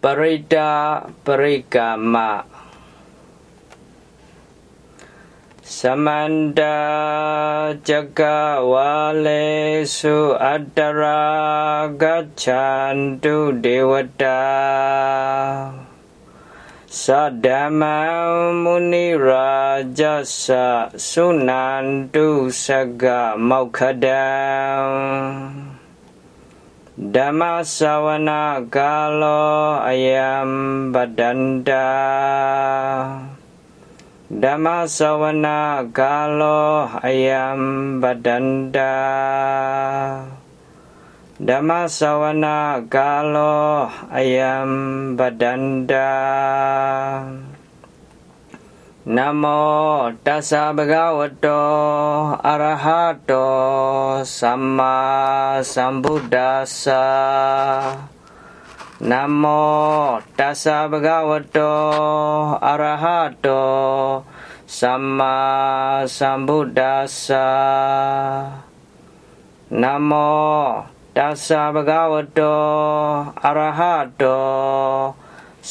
Parida Perikama Samanda jaga wale su adara gacandu dewata Sadama muni rajasa sunandu saga maukadam Dama sawana galo ayam badanda. Dama sawana galo ayam badanda. Dama sawana galo ayam badanda. Namo dasa bhagavato arahato sama sambuddhasa. Namo dasa bhagavato arahato sambuddhasa. Namo dasa bhagavato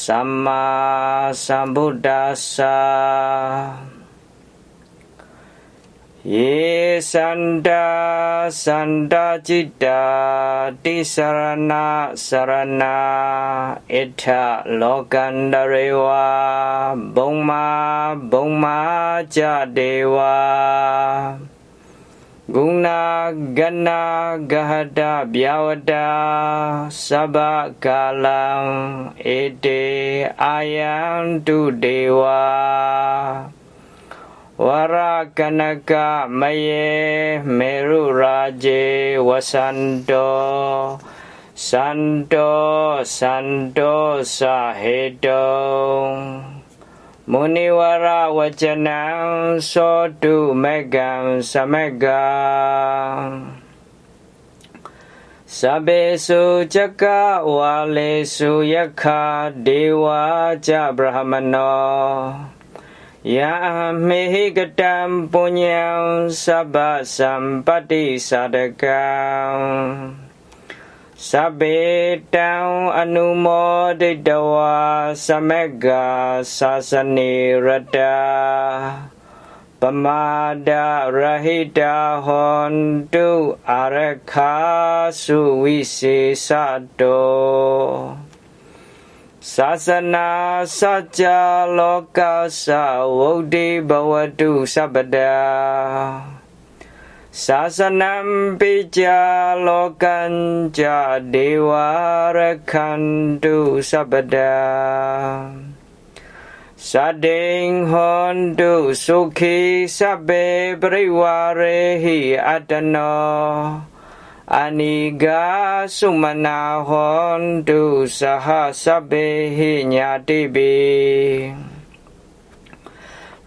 สัมมาสัมพุทธัสสะเยสันดาสันดาจิตตาติสรณะสรณะอิทธะโลกันดเรวะบุงมาบุงมาจเดวะ Guna Gana Gahada Biawada sabak Sabakalam Ede Ayam Tu Dewa. Wara Warakanaka Maye Meru Raje Wasanto Santo Santo Sahedo. Muniwara wajanang sodu megang samegang Sabesu jaka walesu yaka dewa jabrahmano Ya mihi gedam punya sabah sampati sadekang สเบตังอนุโมทิตวะสเมกะสัสนิรดาปมาดาระหิตาหนตุอะระคาสุวิสิสัตโตศาสนาสัจโลกาสาวดีบวตุสัพดา sasanampi jalokan jadiwarekandu sabada sading hondu suki sabe beriwarehi adano aniga sumana hondu sahasabehi nyadibi. Sumanahondu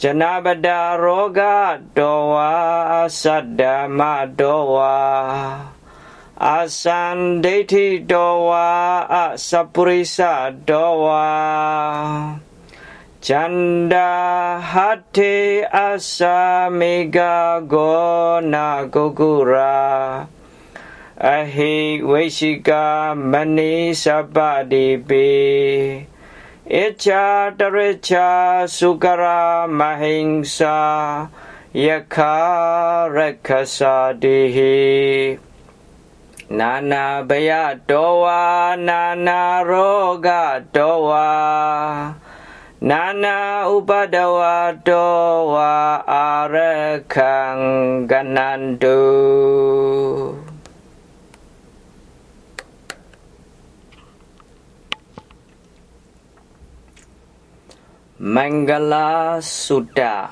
จนาบดาโรกาโตวาสัตดามะโตวาอาสันเดทิโตวาอะสัพริสะโตวาจันดาหัตถิอาสามิกาโกนากุกุราอหิเวชิกามณีสัปปะดิปี Icha Dharicha Sugara Mahingsa Yaka Rekasadihi Nana Baya Doa Nana Roga Doa. Nana Upadawa Doa Arekang Ganandu. Mangala Sutta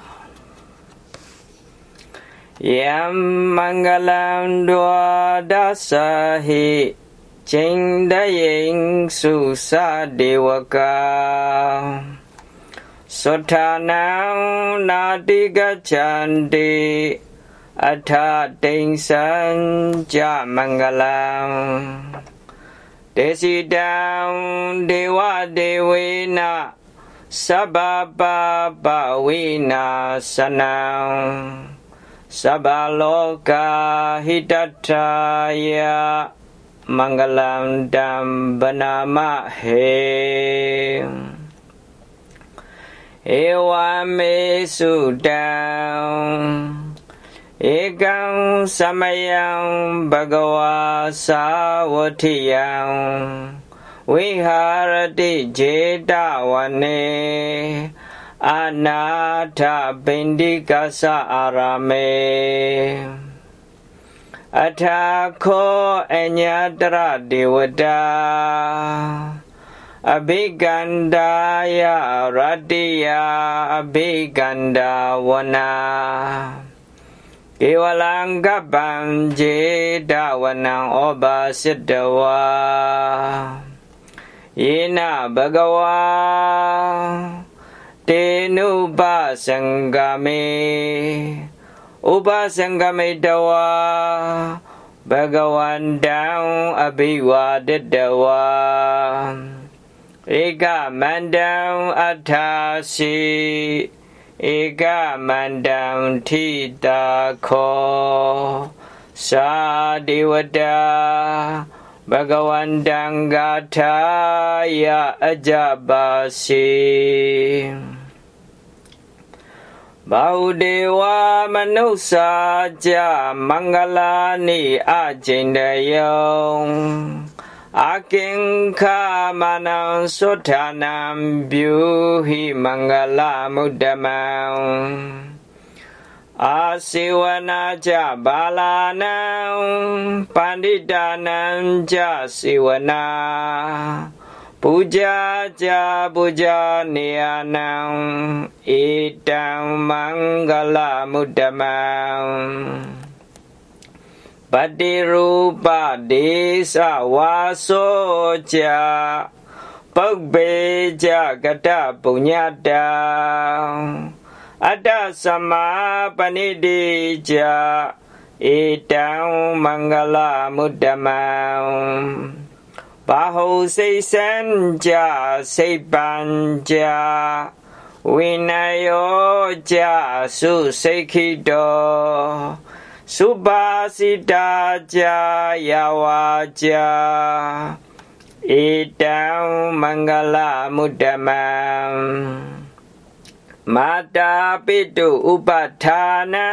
Yam Mangalam Dwadasahi Chindaying Susadewaka Sotanam Nadigachanti Atha Tinh San Cha Mangalam. Desidam Dewa Dewena Sababa Bawina Sanang Sabaloka Hidataya Mangalam dam Dambanama He Ewame Sudang Ekang Samayang Bhagava Savatiyang ဝကာ สุทานังนาติกัจจันติอัฏฐติงสัญจมังกลังเดสิตังเดวะเดเวนะสัพปะปะวินาสนังสัพพโลกาหิตัตถายะมังกลังดัมบนามะเหเอวามิสุตังเอกံသမယံဘဂဝါသာဝတိယံဝိဟာရတိเจตဝနေအနာထပိန္ดิကသအာရမေအထာခောအညာတရဒေဝတာအဘိကန္ဒာယရတ္တိယအဘိကန္ဒာဝနာကေဝလံကပံเจတဝနံဩဘာစိတဝါ ယေနဘဂဝါတေနုပသံဃမေဥပသံဃမေတဝါဘဂဝန္တံအဘိဝါဒတဝါဧကမန္တံအထာစီဧကမန္တံထိတာခောသာဒေဝတာ ဘဂဝန္တံဂါထာယအကြပါစေဘာဟုဒေဝမနုဿာကြမင်္ဂလာနိအကျင့်တယောအကင်္ခမနံသုထာနံပြုဟိမင်္ဂလမုဒ္ဓမံ Asiwana jabalanam ja siwana. Puja ja puja nianam idam manggala mudamam Badirupa desa wasoja gada punya punyadam ပူဇာကြပူဇာနေယနံဧတံမင်္ဂလမုဒ္ဓမံပတိရူပဒေသဝါသောကြပုပ္ပေကြကတပုညတံအတ္တသမပဏိတိကြဧတံမင်္ဂလမုဒ္ဓမံဘာဟုစိတ်စံကြစိတ်ပံကြဝိနယောကြသုစိတ်ခိတောสุปาสิตาจายาวาจาเอตังมังกลามุตตมัง Mata pitu upadana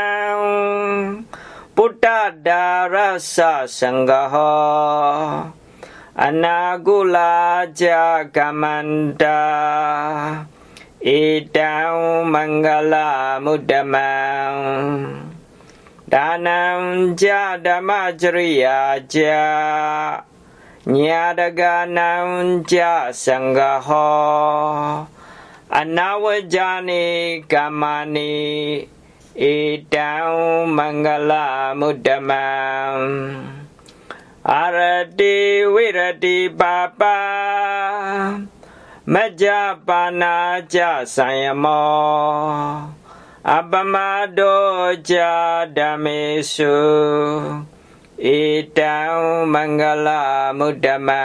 Buddha darasa sanggaho Anagula jagamanda. Idau mangala mudamang. Danam jada majriya ja Nyadaganam jasanggaho Nyadaganam อนาวจานิกัมมานิเอตังมังคลามุตมังอรติวิรติปะปะมัจจปานาจะสัยมอအပမတောကြာဓမ္မေစုဣတံမင်္ဂလမုဒ္ဓမံ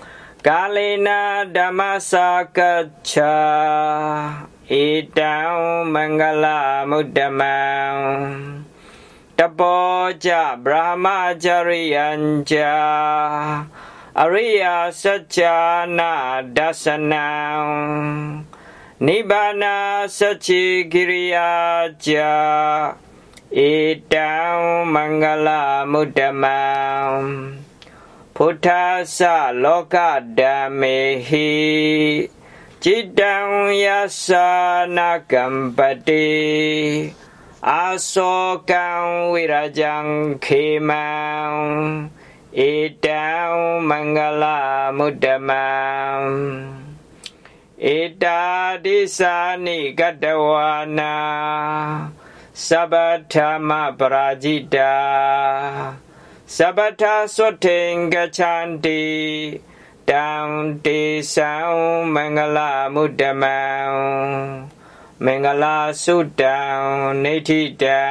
Kalina damasa kecha, Idau mangala mudamau Tapoja brahmacarianja Arya sajana dasanau. Nibbana sacigiriaja Idau mangala mudamau พุทธะสะโลกะดามิหิ จิตตังยาสานกัมปติอาโศกังวิราจังเขมังเอตังมังกลามุตตมังเอตาดิสานิกัตวานาสัพพะมะปราจิตา စပထစွတ်ထင်ကချန္တိတံတေဆောင်မင်္ဂလမုဒ္ဓမံမင်္ဂလာစုတံနေတိတံ